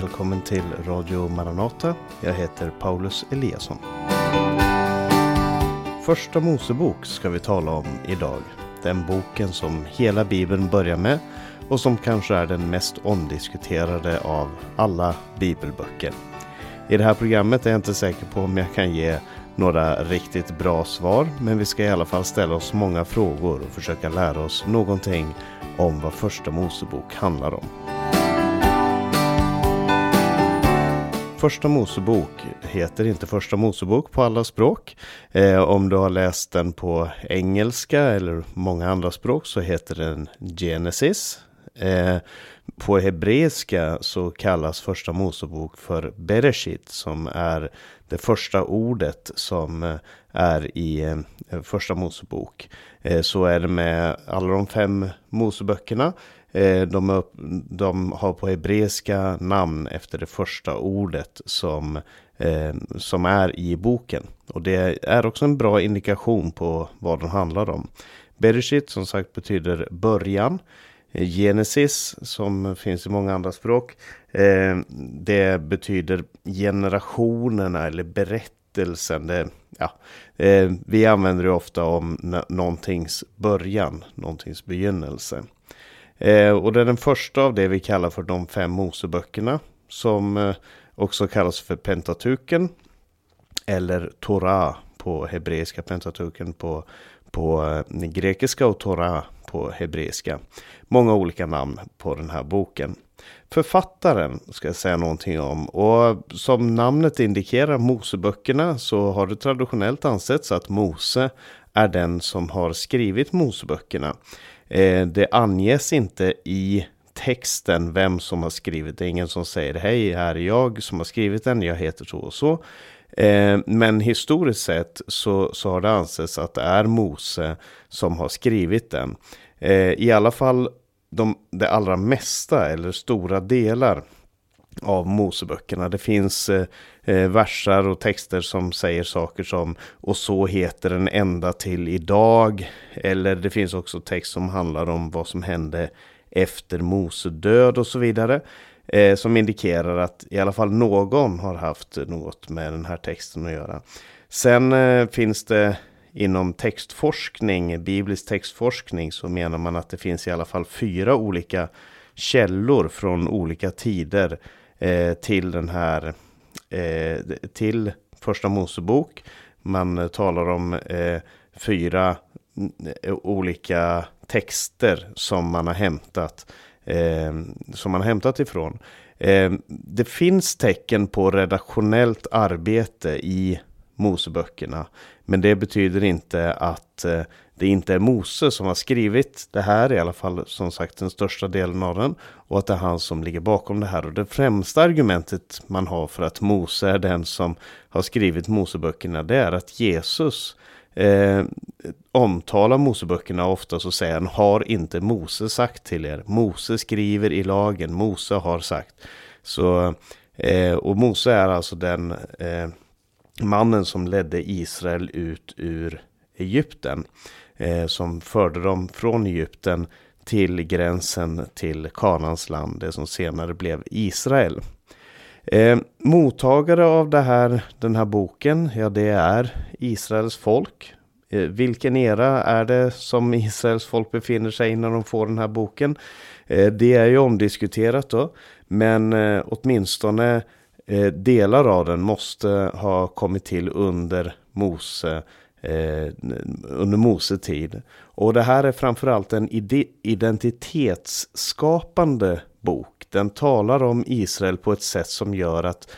välkommen till Radio Maranata. Jag heter Paulus Eliasson. Första Mosebok ska vi tala om idag. Den boken som hela Bibeln börjar med och som kanske är den mest omdiskuterade av alla bibelböcker. I det här programmet är jag inte säker på om jag kan ge några riktigt bra svar, men vi ska i alla fall ställa oss många frågor och försöka lära oss någonting om vad Första Mosebok handlar om. Första Mosebok heter inte Första Mosebok på alla språk. Eh, om du har läst den på engelska eller många andra språk så heter den Genesis. Eh, på hebreiska så kallas Första Mosebok för Bereshit som är det första ordet som eh, är i eh, Första Mosebok. Eh, så är det med alla de fem Moseböckerna. Eh, de, upp, de har på hebreiska namn efter det första ordet som, eh, som är i boken. Och det är också en bra indikation på vad den handlar om. Bereshit som sagt betyder början. Eh, Genesis som finns i många andra språk. Eh, det betyder generationerna eller berättelsen. Det, ja, eh, vi använder det ofta om någontings början, någontings begynnelse. Eh, och det är den första av det vi kallar för de fem Moseböckerna. Som eh, också kallas för Pentatuken. Eller Torah på hebreiska, Pentatuken på, på eh, grekiska och Torah på hebreiska. Många olika namn på den här boken. Författaren ska jag säga någonting om. Och som namnet indikerar, Moseböckerna, så har det traditionellt ansetts att Mose är den som har skrivit Moseböckerna. Eh, det anges inte i texten vem som har skrivit. Det är ingen som säger hej, här är jag som har skrivit den, jag heter så och så. Eh, men historiskt sett så, så har det ansetts att det är Mose som har skrivit den. Eh, I alla fall de, det allra mesta eller stora delar av Moseböckerna. Det finns eh, eh, versar och texter som säger saker som och så heter den ända till idag. Eller det finns också text som handlar om vad som hände efter Mose död och så vidare. Eh, som indikerar att i alla fall någon har haft något med den här texten att göra. Sen eh, finns det inom textforskning, biblisk textforskning, så menar man att det finns i alla fall fyra olika källor från olika tider eh, till den här, eh, till första Mosebok. Man talar om eh, fyra eh, olika texter som man har hämtat, eh, som man har hämtat ifrån. Eh, det finns tecken på redaktionellt arbete i Moseböckerna. Men det betyder inte att eh, det inte är Mose som har skrivit det här, i alla fall som sagt den största delen av den. Och att det är han som ligger bakom det här. Och det främsta argumentet man har för att Mose är den som har skrivit Moseböckerna, det är att Jesus eh, omtalar Moseböckerna ofta så säger han, har inte Mose sagt till er? Mose skriver i lagen, Mose har sagt. Så, eh, och Mose är alltså den eh, mannen som ledde Israel ut ur Egypten. Eh, som förde dem från Egypten till gränsen till Kanans land, det som senare blev Israel. Eh, mottagare av det här, den här boken, ja det är Israels folk. Eh, vilken era är det som Israels folk befinner sig i när de får den här boken? Eh, det är ju omdiskuterat då, men eh, åtminstone eh, delar av den måste ha kommit till under Mose eh, under Mose tid. Och det här är framförallt en identitetsskapande bok. Den talar om Israel på ett sätt som gör att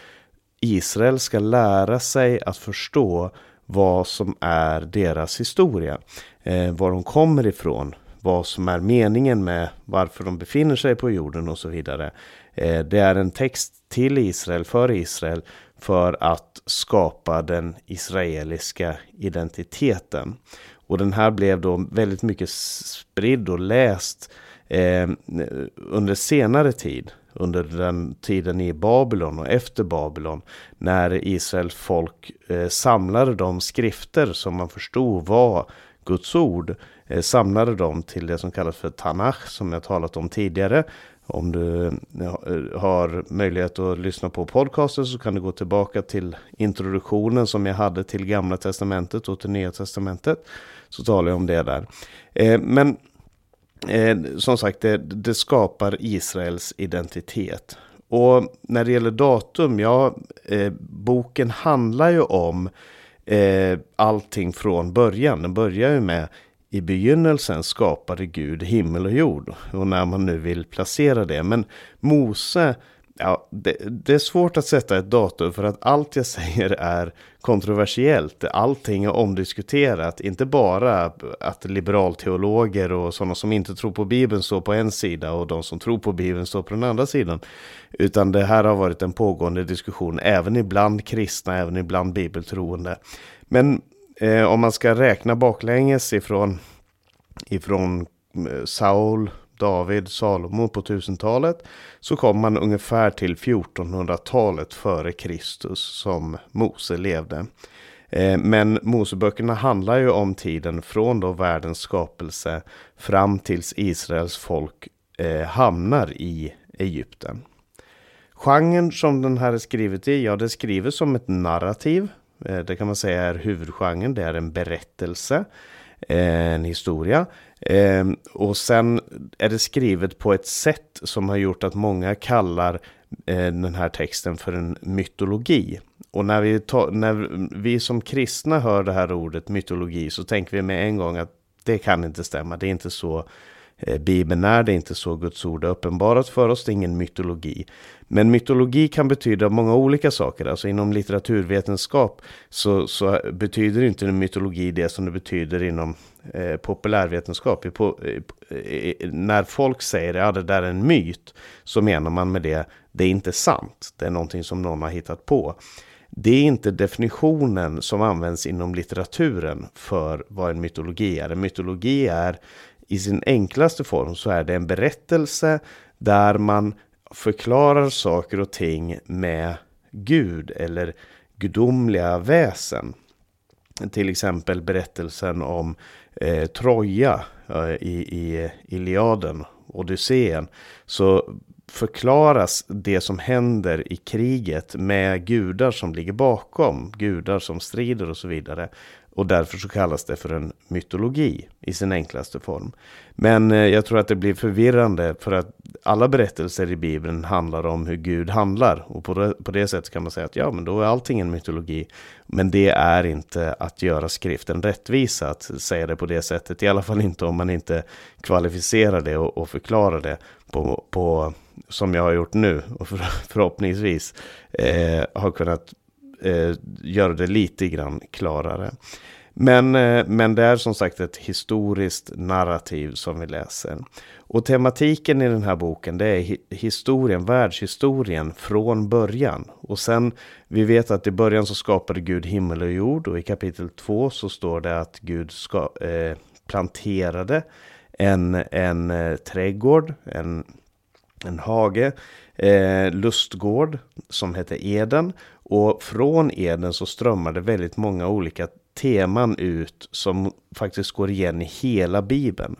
Israel ska lära sig att förstå vad som är deras historia. Eh, var de kommer ifrån, vad som är meningen med varför de befinner sig på jorden och så vidare. Eh, det är en text till Israel, för Israel, för att skapa den israeliska identiteten. Och den här blev då väldigt mycket spridd och läst eh, under senare tid. Under den tiden i Babylon och efter Babylon. När Israels folk eh, samlade de skrifter som man förstod var Guds ord, eh, samlade dem till det som kallas för Tanach som jag talat om tidigare. Om du eh, har möjlighet att lyssna på podcasten så kan du gå tillbaka till introduktionen som jag hade till Gamla Testamentet och till Nya Testamentet. Så talar jag om det där. Eh, men eh, som sagt, det, det, skapar Israels identitet. Och när det gäller datum, ja, boken handlar ju om allting från början. Den börjar ju med i begynnelsen skapade Gud himmel och jord. Och när man nu vill placera det. Men Mose, ja, det, det, är svårt att sätta ett datum för att allt jag säger är kontroversiellt. Allting är omdiskuterat. Inte bara att liberalteologer och sådana som inte tror på Bibeln står på en sida och de som tror på Bibeln står på den andra sidan. Utan det här har varit en pågående diskussion även ibland kristna, även ibland bibeltroende. Men eh, om man ska räkna baklänges ifrån, ifrån eh, Saul, David, Salomo på 1000-talet så kommer man ungefär till 1400-talet före Kristus som Mose levde. Eh, men Moseböckerna handlar ju om tiden från då världens skapelse fram tills Israels folk eh, hamnar i Egypten. Genren som den här är skrivet i, ja det skrivs som ett narrativ. Eh, det kan man säga är huvudgenren, det är en berättelse, eh, en historia. Ehm, och sen är det skrivet på ett sätt som har gjort att många kallar eh, den här texten för en mytologi. Och när vi, ta, när vi som kristna hör det här ordet mytologi så tänker vi med en gång att det kan inte stämma. Det är inte så Eh, Bibeln är det inte så Guds ord är uppenbarat för oss, det är ingen mytologi. Men mytologi kan betyda många olika saker, alltså inom litteraturvetenskap så, så betyder inte mytologi det som det betyder inom eh, populärvetenskap. På, eh, när folk säger att ja, det där är en myt så menar man med det, det är inte sant, det är någonting som någon har hittat på. Det är inte definitionen som används inom litteraturen för vad en mytologi är. En mytologi är i sin enklaste form så är det en berättelse där man förklarar saker och ting med Gud eller gudomliga väsen. Till exempel berättelsen om eh, Troja eh, i, i Iliaden, Odysseen. Så förklaras det som händer i kriget med gudar som ligger bakom, gudar som strider och så vidare. Och därför så kallas det för en mytologi i sin enklaste form. Men eh, jag tror att det blir förvirrande för att alla berättelser i Bibeln handlar om hur Gud handlar. Och på det, på det sättet kan man säga att ja, men då är allting en mytologi. Men det är inte att göra skriften rättvisa att säga det på det sättet. I alla fall inte om man inte kvalificerar det och, och förklarar det på, på, som jag har gjort nu. Och för, förhoppningsvis eh, har kunnat eh, göra det lite grann klarare. Men, eh, men det är som sagt ett historiskt narrativ som vi läser. Och tematiken i den här boken det är historien, världshistorien från början. Och sen, vi vet att i början så skapade Gud himmel och jord och i kapitel 2 så står det att Gud ska, eh, planterade en, en eh, trädgård, en, en hage, eh, lustgård som hette Eden. Och från Eden så strömmar det väldigt många olika teman ut som faktiskt går igen i hela Bibeln.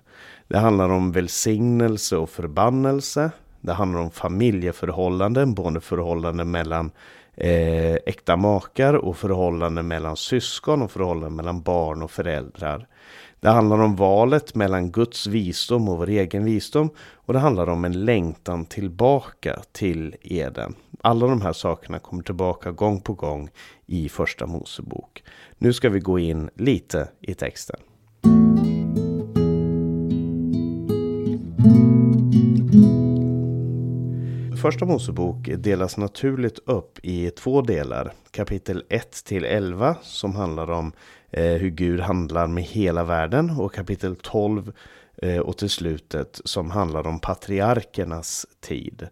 Det handlar om välsignelse och förbannelse. Det handlar om familjeförhållanden, både förhållanden mellan eh, äkta makar och förhållanden mellan syskon och förhållanden mellan barn och föräldrar. Det handlar om valet mellan Guds visdom och vår egen visdom. Och det handlar om en längtan tillbaka till Eden. Alla de här sakerna kommer tillbaka gång på gång i Första Mosebok. Nu ska vi gå in lite i texten. Första Mosebok delas naturligt upp i två delar. Kapitel 1 till 11 som handlar om Eh, hur Gud handlar med hela världen och kapitel 12 eh, och till slutet som handlar om patriarkernas tid.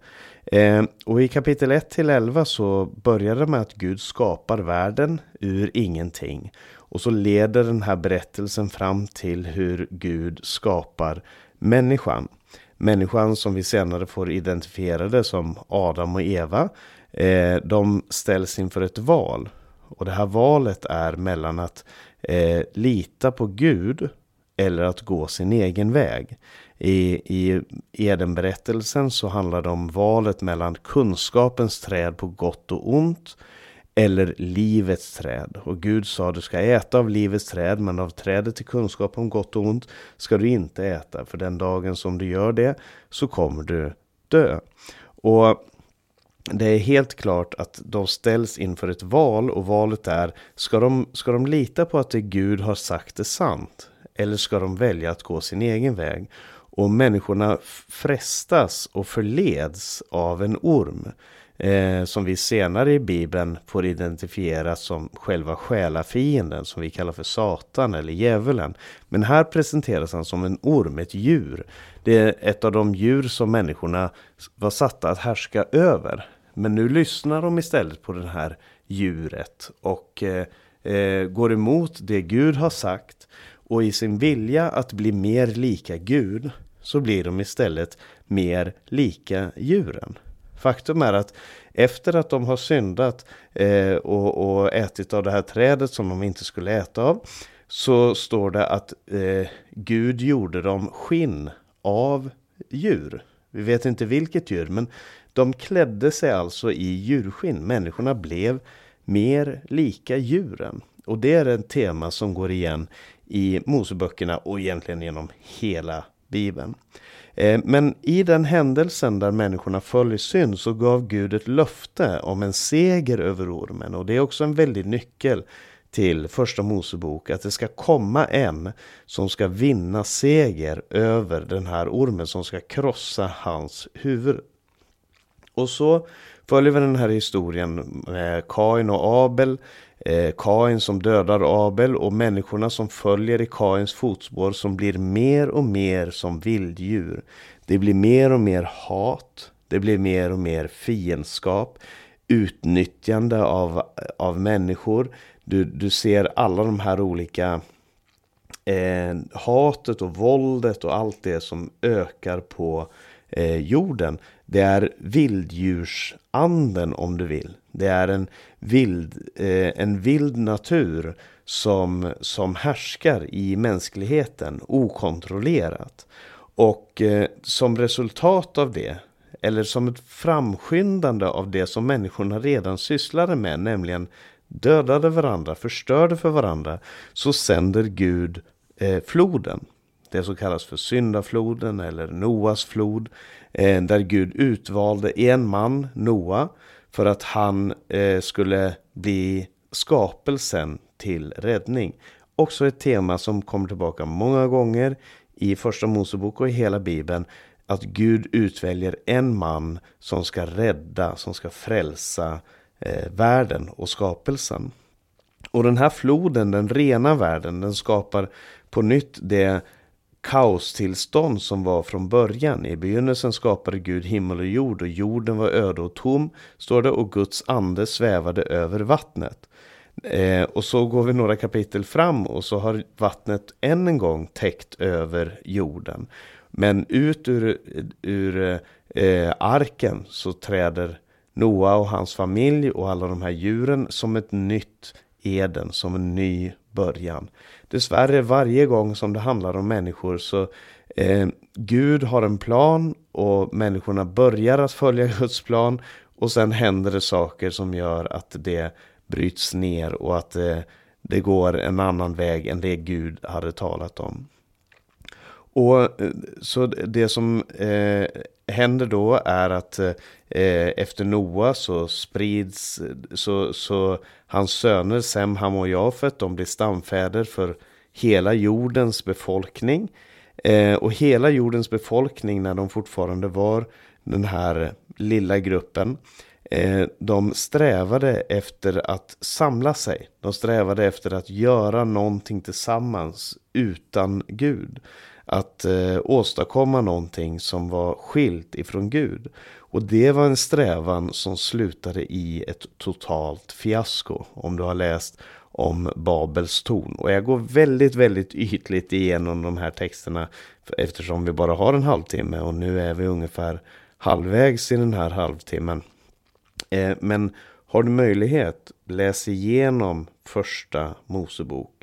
Eh, och i kapitel 1 till 11 så börjar det med att Gud skapar världen ur ingenting. Och så leder den här berättelsen fram till hur Gud skapar människan. Människan som vi senare får identifierade som Adam och Eva. De ställs inför ett val. Och det här valet är mellan att eh, lita på Gud eller att gå sin egen väg. I, i Edenberättelsen så handlar det om valet mellan kunskapens träd på gott och ont eller livets träd. Och Gud sa du ska äta av livets träd men av trädet till kunskap om gott och ont ska du inte äta. För den dagen som du gör det så kommer du dö. Och det är helt klart att de ställs inför ett val och valet är ska de, ska de lita på att det Gud har sagt är sant? Eller ska de välja att gå sin egen väg? Och människorna frestas och förleds av en orm. Eh, som vi senare i Bibeln får identifiera som själva själafienden som vi kallar för Satan eller djävulen. Men här presenteras han som en orm, ett djur. Det är ett av de djur som människorna var satta att härska över. Men nu lyssnar de istället på det här djuret och eh, eh, går emot det Gud har sagt. Och i sin vilja att bli mer lika Gud så blir de istället mer lika djuren. Faktum är att efter att de har syndat eh, och, och, ätit av det här trädet som de inte skulle äta av så står det att eh, Gud gjorde dem skinn av djur. Vi vet inte vilket djur men de klädde sig alltså i djurskinn. Människorna blev mer lika djuren. Och det är ett tema som går igen i Moseböckerna och egentligen genom hela Bibeln. Eh, men i den händelsen där människorna föll i synd så gav Gud ett löfte om en seger över ormen. Och det är också en väldig nyckel till första Mosebok att det ska komma en som ska vinna seger över den här ormen som ska krossa hans huvud. Och så följer vi den här historien med Kain och Abel. Eh, Kain som dödar Abel och människorna som följer i Kains fotspår som blir mer och mer som vilddjur. Det blir mer och mer hat. Det blir mer och mer fiendskap. Utnyttjande av, av människor. Du, du ser alla de här olika eh, hatet och våldet och allt det som ökar på eh, jorden. Det är vilddjursanden om du vill. Det är en vild, eh, en vild natur som, som härskar i mänskligheten okontrollerat. Och eh, som resultat av det, eller som ett framskyndande av det som människorna redan sysslade med, nämligen dödade varandra, förstörde för varandra, så sänder Gud eh, floden. Det som kallas för syndafloden eller Noas flod. Eh, där Gud utvalde en man, Noa, för att han eh, skulle bli skapelsen till räddning. Också ett tema som kommer tillbaka många gånger i första Mosebok och i hela bibeln. Att Gud utväljer en man som ska rädda, som ska frälsa eh, världen och skapelsen. Och den här floden, den rena världen, den skapar på nytt det kaostillstånd som var från början. I begynnelsen skapade Gud himmel och jord och jorden var öde och tom, står det, och Guds ande svävade över vattnet. Eh, och så går vi några kapitel fram och så har vattnet än en gång täckt över jorden. Men ut ur, ur eh, arken så träder Noa och hans familj och alla de här djuren som ett nytt Eden, som en ny början. Dessvärre varje gång som det handlar om människor så eh, Gud har en plan och människorna börjar att följa Guds plan och sen händer det saker som gör att det bryts ner och att eh, det går en annan väg än det Gud hade talat om. Och eh, så det som eh, händer då är att eh, efter Noa så sprids, så, så hans söner Sem, Ham och Jafet, de blir stamfäder för hela jordens befolkning. Eh, och hela jordens befolkning när de fortfarande var den här lilla gruppen. Eh, de strävade efter att samla sig. De strävade efter att göra någonting tillsammans utan Gud att eh, åstadkomma någonting som var skilt ifrån Gud. Och det var en strävan som slutade i ett totalt fiasko. Om du har läst om Babels torn. Och jag går väldigt, väldigt ytligt igenom de här texterna eftersom vi bara har en halvtimme och nu är vi ungefär halvvägs i den här halvtimmen. Eh, men har du möjlighet, läs igenom första Mosebok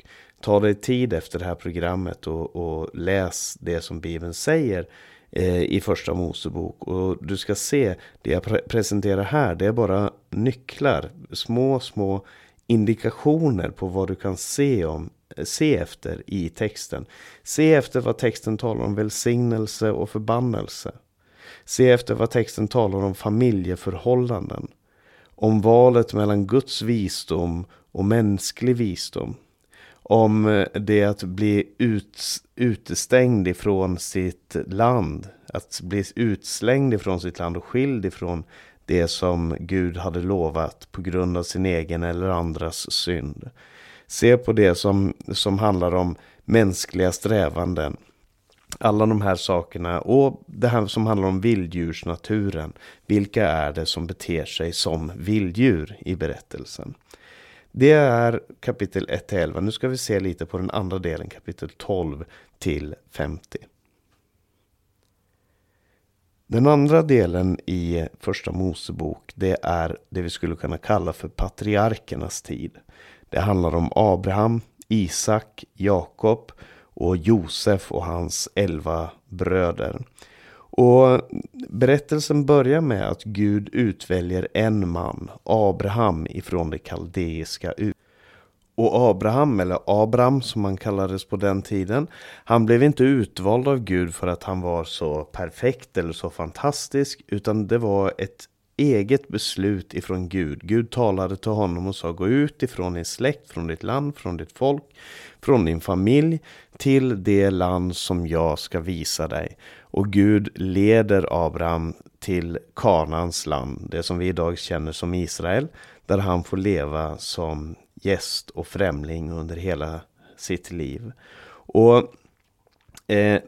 ta dig tid efter det här programmet och, och läs det som Bibeln säger eh, i första Mosebok. Och du ska se, det jag pre presenterar här, det är bara nycklar, små, små indikationer på vad du kan se om se efter i texten. Se efter vad texten talar om välsignelse och förbannelse. Se efter vad texten talar om familjeförhållanden. Om valet mellan Guds visdom och mänsklig visdom. Om eh, det att bli ut, utestängd ifrån sitt land. Att bli utslängd ifrån sitt land och skild ifrån det som Gud hade lovat på grund av sin egen eller andras synd. Se på det som, som handlar om mänskliga strävanden. Alla de här sakerna och det här som handlar om vilddjursnaturen. Vilka är det som beter sig som vilddjur i berättelsen? Det är kapitel 1 11. Nu ska vi se lite på den andra delen, kapitel 12 till 50. Den andra delen i första Mosebok, det är det vi skulle kunna kalla för patriarkernas tid. Det handlar om Abraham, Isak, Jakob och Josef och hans elva bröder. Och berättelsen börjar med att Gud utväljer en man, Abraham, ifrån det kaldeiska och Abraham, eller Abram som han kallades på den tiden, han blev inte utvald av Gud för att han var så perfekt eller så fantastisk, utan det var ett eget beslut ifrån Gud. Gud talade till honom och sa gå ut ifrån din släkt, från ditt land, från ditt folk, från din familj till det land som jag ska visa dig. Och Gud leder Abraham till Kanans land, det som vi idag känner som Israel, där han får leva som gäst och främling under hela sitt liv. Och eh,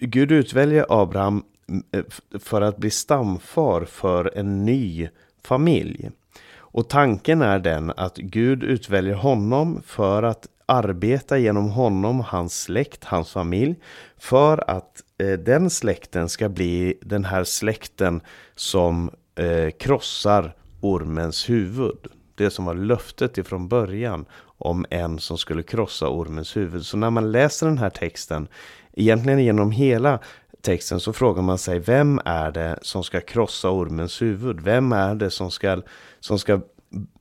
Gud utväljer Abraham Eh, för att bli stamfar för en ny familj. Och tanken är den att Gud utväljer honom för att arbeta genom honom, hans släkt, hans familj. För att eh, den släkten ska bli den här släkten som eh, krossar ormens huvud det som var löftet ifrån början om en som skulle krossa ormens huvud. Så när man läser den här texten, egentligen genom hela texten så frågar man sig vem är det som ska krossa ormens huvud? Vem är det som ska, som ska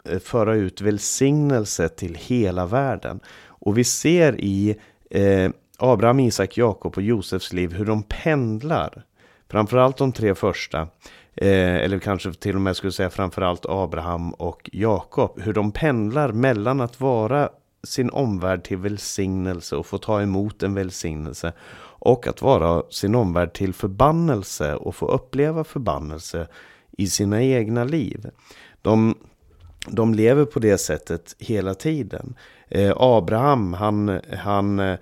eh, föra ut välsignelse till hela världen? Och vi ser i eh, Abraham, Isak, Jakob och Josefs liv hur de pendlar. Framförallt de tre första eh, eller kanske till och med skulle säga framförallt Abraham och Jakob, hur de pendlar mellan att vara sin omvärld till välsignelse och få ta emot en välsignelse och att vara sin omvärld till förbannelse och få uppleva förbannelse i sina egna liv. De, de lever på det sättet hela tiden. Eh, Abraham, han, han eh,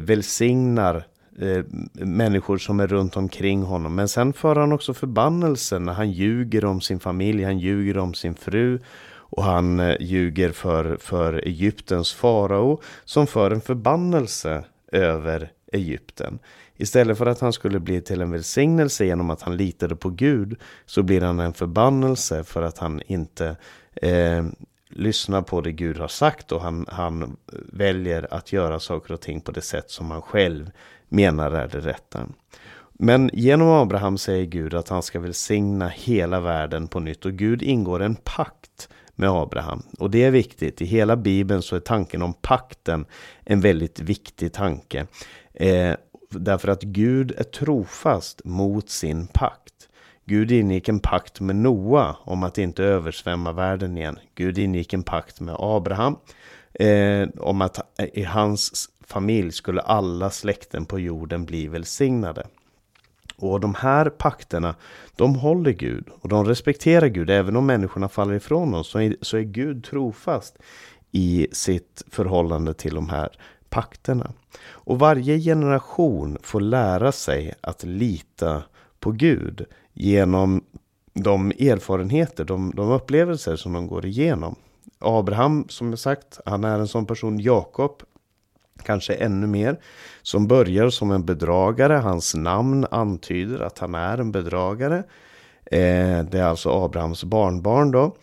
välsignar Eh, människor som är runt omkring honom. Men sen för han också förbannelse när han ljuger om sin familj, han ljuger om sin fru och han eh, ljuger för, för Egyptens farao som för en förbannelse över Egypten. Istället för att han skulle bli till en välsignelse genom att han litade på Gud så blir han en förbannelse för att han inte eh, lyssnar på det Gud har sagt och han, han väljer att göra saker och ting på det sätt som han själv menar är det rätta. Men genom Abraham säger Gud att han ska välsigna hela världen på nytt och Gud ingår en pakt med Abraham. Och det är viktigt. I hela Bibeln så är tanken om pakten en väldigt viktig tanke. Eh, därför att Gud är trofast mot sin pakt. Gud ingick en pakt med Noa om att inte översvämma världen igen. Gud ingick en pakt med Abraham eh, om att i hans familj skulle alla släkten på jorden bli välsignade. Och de här pakterna, de håller Gud och de respekterar Gud. Även om människorna faller ifrån oss så är, så är Gud trofast i sitt förhållande till de här pakterna. Och varje generation får lära sig att lita på Gud genom de erfarenheter, de, de upplevelser som de går igenom. Abraham, som jag sagt, han är en sån person. Jakob, kanske ännu mer. Som börjar som en bedragare. Hans namn antyder att han är en bedragare. Eh, det är alltså Abrahams barnbarn då.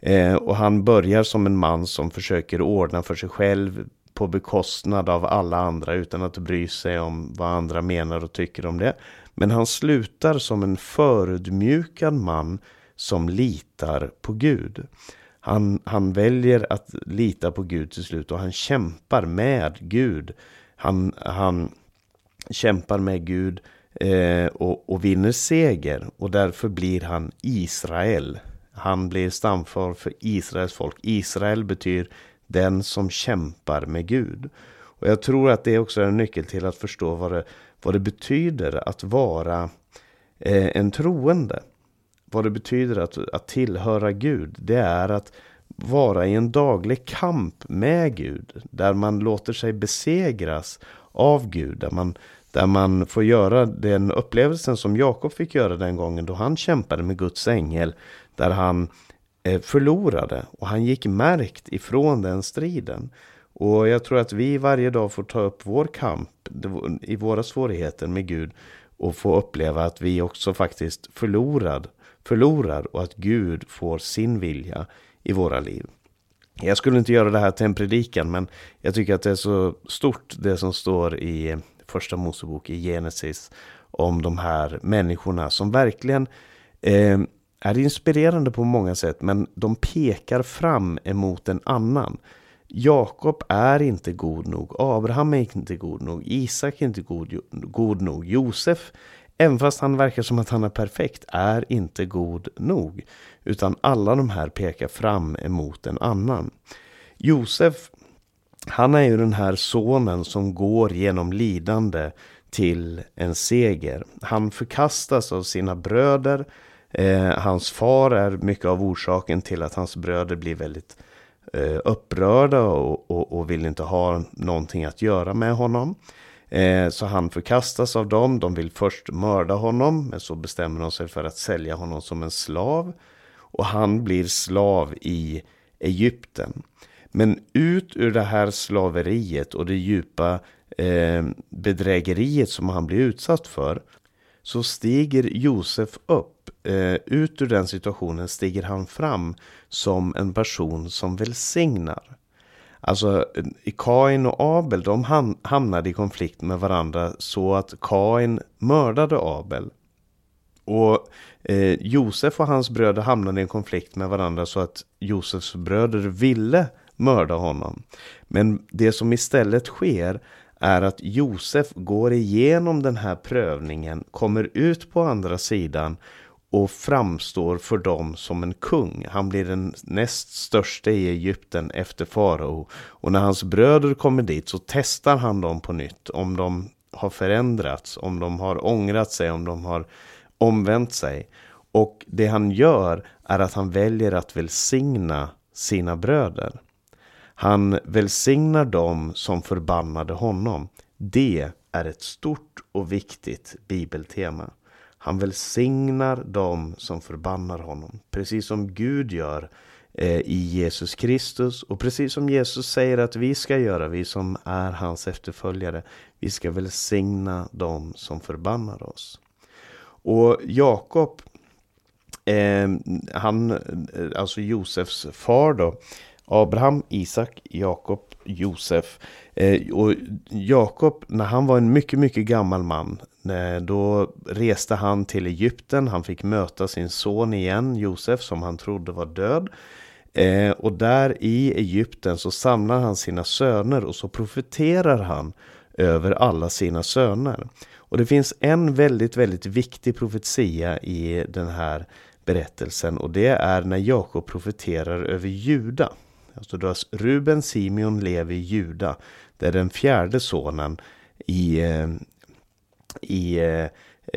Eh, och han börjar som en man som försöker ordna för sig själv på bekostnad av alla andra utan att bry sig om vad andra menar och tycker om det. Men han slutar som en förödmjukad man som litar på Gud. Han, han väljer att lita på Gud till slut och han kämpar med Gud. Han, han kämpar med Gud eh, och, och vinner seger och därför blir han Israel. Han blir stamfar för Israels folk. Israel betyder den som kämpar med Gud. Och jag tror att det också är en nyckel till att förstå vad det, vad det betyder att vara eh, en troende. Vad det betyder att, att tillhöra Gud. Det är att vara i en daglig kamp med Gud. Där man låter sig besegras av Gud. Där man, där man får göra den upplevelsen som Jakob fick göra den gången då han kämpade med Guds ängel. Där han Eh, förlorade och han gick märkt ifrån den striden. Och jag tror att vi varje dag får ta upp vår kamp i våra svårigheter med Gud och få uppleva att vi också faktiskt förlorad, förlorar och att Gud får sin vilja i våra liv. Jag skulle inte göra det här till en predikan men jag tycker att det är så stort det som står i eh, första Mosebok i Genesis om de här människorna som verkligen eh, är inspirerande på många sätt men de pekar fram emot en annan. Jakob är inte god nog, Abraham är inte god nog, Isak är inte god, god nog, Josef, även fast han verkar som att han är perfekt, är inte god nog. Utan alla de här pekar fram emot en annan. Josef, han är ju den här sonen som går genom lidande till en seger. Han förkastas av sina bröder. Eh, hans far är mycket av orsaken till att hans bröder blir väldigt eh, upprörda och, och, och, vill inte ha någonting att göra med honom. Eh, så han förkastas av dem. De vill först mörda honom, men så bestämmer de sig för att sälja honom som en slav. Och han blir slav i Egypten. Men ut ur det här slaveriet och det djupa eh, bedrägeriet som han blir utsatt för så stiger Josef upp. Eh, ut ur den situationen stiger han fram som en person som välsignar. Alltså eh, Kain och Abel de hamnade i konflikt med varandra så att Kain mördade Abel. Och eh, Josef och hans bröder hamnade i en konflikt med varandra så att Josefs bröder ville mörda honom. Men det som istället sker är att Josef går igenom den här prövningen, kommer ut på andra sidan och framstår för dem som en kung. Han blir den näst största i Egypten efter farao. Och när hans bröder kommer dit så testar han dem på nytt. Om de har förändrats, om de har ångrat sig, om de har omvänt sig. Och det han gör är att han väljer att välsigna sina bröder. Han välsignar dem som förbannade honom. Det är ett stort och viktigt bibeltema. Han välsignar dem som förbannar honom. Precis som Gud gör eh, i Jesus Kristus. Och precis som Jesus säger att vi ska göra, vi som är hans efterföljare. Vi ska välsigna dem som förbannar oss. Och Jakob, eh, han, eh, alltså Josefs far då. Abraham, Isak, Jakob, Josef. Eh, och Jakob, när han var en mycket, mycket gammal man, eh, då reste han till Egypten. Han fick möta sin son igen, Josef, som han trodde var död. Eh, och där i Egypten så samlar han sina söner och så profeterar han över alla sina söner. Och det finns en väldigt, väldigt viktig profetia i den här berättelsen och det är när Jakob profeterar över Juda. Alltså då Ruben, Simeon, Levi, Juda. Det är den fjärde sonen i, eh, i eh,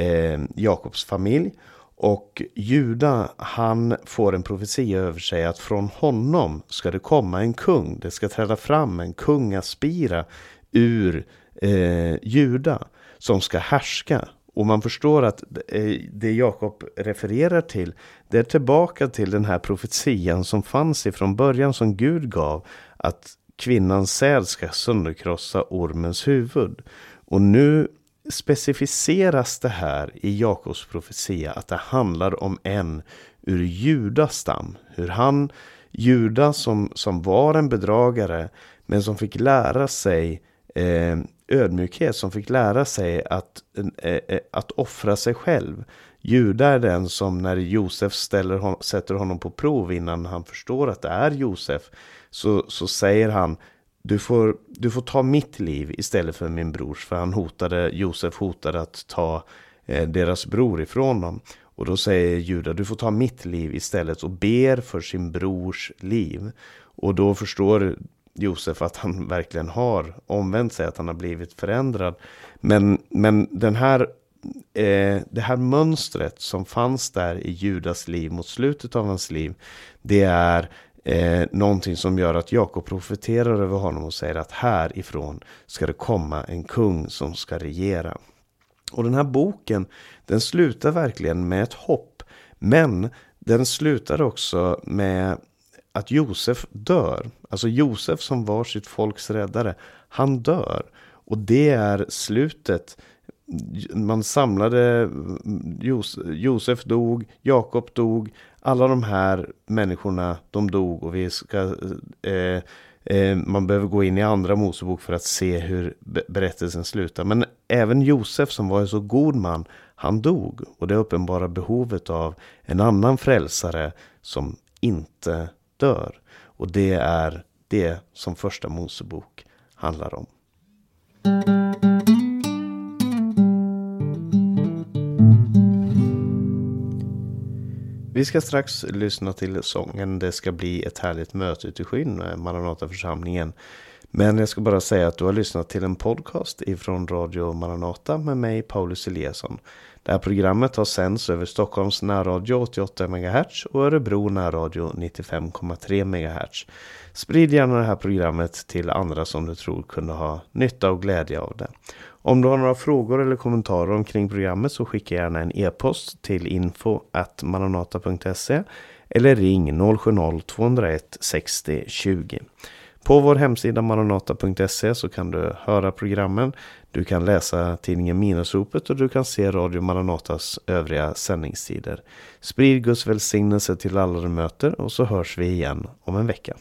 eh, Jakobs familj. Och Juda, han får en profetia över sig att från honom ska det komma en kung. Det ska träda fram en kungaspira ur eh, Juda som ska härska. Och man förstår att eh, det Jakob refererar till, det är tillbaka till den här profetian som fanns ifrån början som Gud gav. Att kvinnans säd ska sönderkrossa ormens huvud. Och nu specificeras det här i Jakobs profetia att det handlar om en ur Judas stam. Hur han, Juda som, som var en bedragare, men som fick lära sig eh, ödmjukhet, som fick lära sig att, eh, eh, att offra sig själv. Juda är den som när Josef ställer hon, sätter honom på prov innan han förstår att det är Josef, så, så säger han du får, du får ta mitt liv istället för min brors. För han hotade, Josef hotade att ta eh, deras bror ifrån dem. Och då säger Juda, du får ta mitt liv istället och ber för sin brors liv. Och då förstår Josef att han verkligen har omvänt sig, att han har blivit förändrad. Men, men den här, eh, det här mönstret som fanns där i Judas liv mot slutet av hans liv, det är eh, någonting som gör att Jakob profeterar över honom och säger att härifrån ska det komma en kung som ska regera. Och den här boken, den slutar verkligen med ett hopp. Men den slutar också med att Josef dör. Alltså Josef som var sitt folks räddare, han dör. Och det är slutet. Man samlade, Josef dog, Jakob dog, alla de här människorna, de dog och vi ska eh, eh, man behöver gå in i andra Mosebok för att se hur berättelsen slutar. Men även Josef som var en så god man, han dog. Och det uppenbara behovet av en annan frälsare som inte dör. Och det är det som första Mosebok handlar om. Vi ska strax lyssna till sången Det ska bli ett härligt möte ute i skyn med Maranata-församlingen. Men jag ska bara säga att du har lyssnat till en podcast ifrån Radio Maranata med mig Paulus Eliasson. Det här programmet har sänds över Stockholms närradio 88 MHz och Örebro närradio 95,3 MHz. Sprid gärna det här programmet till andra som du tror kunde ha nytta och glädje av det. Om du har några frågor eller kommentarer omkring programmet så skicka gärna en e-post till info maranata.se eller ring 070-201 60 20. På vår hemsida maranata.se så kan du höra programmen, du kan läsa tidningen Minusropet och du kan se Radio Maranatas övriga sändningstider. Sprid Guds välsignelse till alla du möter och så hörs vi igen om en vecka.